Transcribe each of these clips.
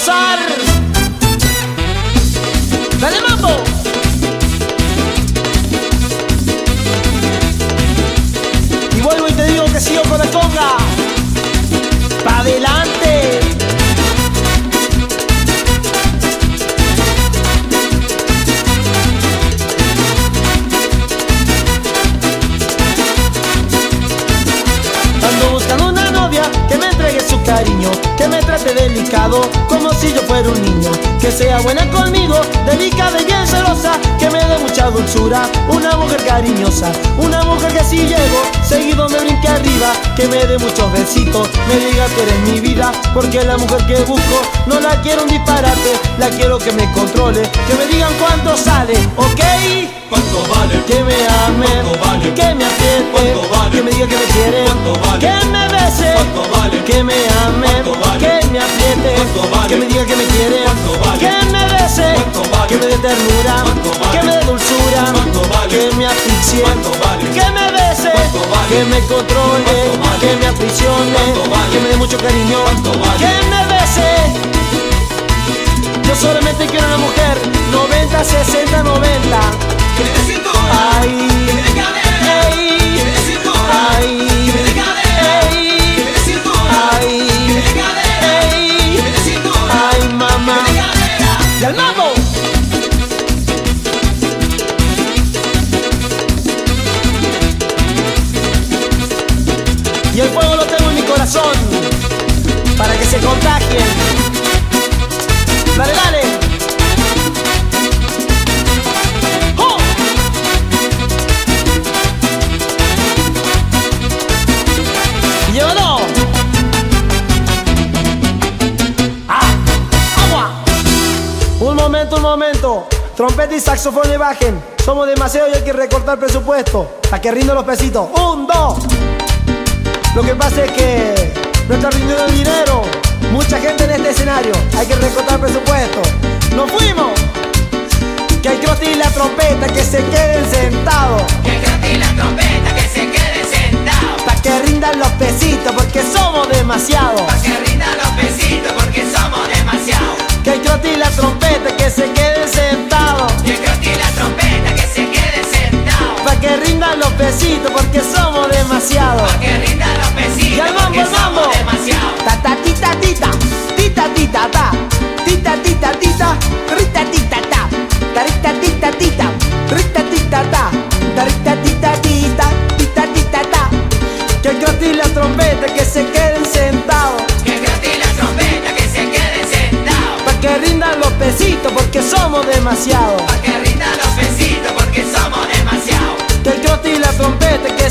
pasar. Trate delicado como si yo fuera un niño, que sea buena conmigo, delicada y bien celosa, que me dé mucha dulzura, una mujer cariñosa, una mujer que si llego, seguido me brinque arriba, que me dé muchos besitos, me diga que eres mi vida, porque la mujer que busco no la quiero un disparate, la quiero que me controle, que me digan cuánto sale, ¿ok? ¿Cuánto vale? Que me ame, ¿Cuánto vale? que me apriete, ¿Cuánto vale? que me diga que me quiere, ¿Cuánto vale? que que me diga que me quiere, que me bese, que me dé ternura, que me dé dulzura, que me asfixie, que me bese, que me controle, que me aprisione, que me dé mucho cariño, que me bese. Yo solamente quiero una mujer 90, 60, 90. Y el fuego lo tengo en mi corazón para que se contagien. Dale, dale. ¡Oh! Llévalo. ¡Ah! ¡Agua! Un momento, un momento. Trompeta y saxofón le bajen. Somos demasiado y hay que recortar presupuesto. Para que rindo los pesitos. Un, dos. Lo que pasa es que no está rindiendo el dinero. Mucha gente en este escenario. Hay que recortar presupuesto. ¡Nos fuimos! Que el crosti y la trompeta que se queden sentados. Besitos porque somos demasiados. Pa' que rindan los besitos Y al mambo, porque mambo. somos demasiado. Ta ta tita tita, tita tita ta, tita tita tita, rita tita ta, tarita tita tita, rita tita ta, tarita tita tita, tita tita ta. Que y la trompeta que se queden sentados. Que cante la trompeta, que se quede sentado. Pa' que rindan los besitos porque somos demasiados. Pa' que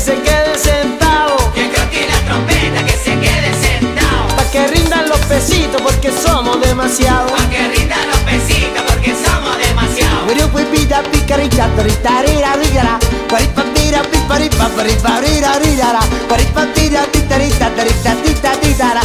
que se queden sentados. Que cante la trompeta, que se quede sentado. Pa' que rindan los besitos porque somos demasiados. Pa' que rindan los besitos porque somos demasiado. Grupo y pita picarita, torita, rira, rira, paripa, tira, piparipa, paripa, rira, rira, paripa, tira, titarita, tarita, tita, titara.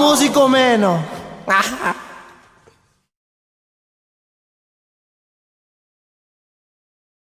Músicos menos.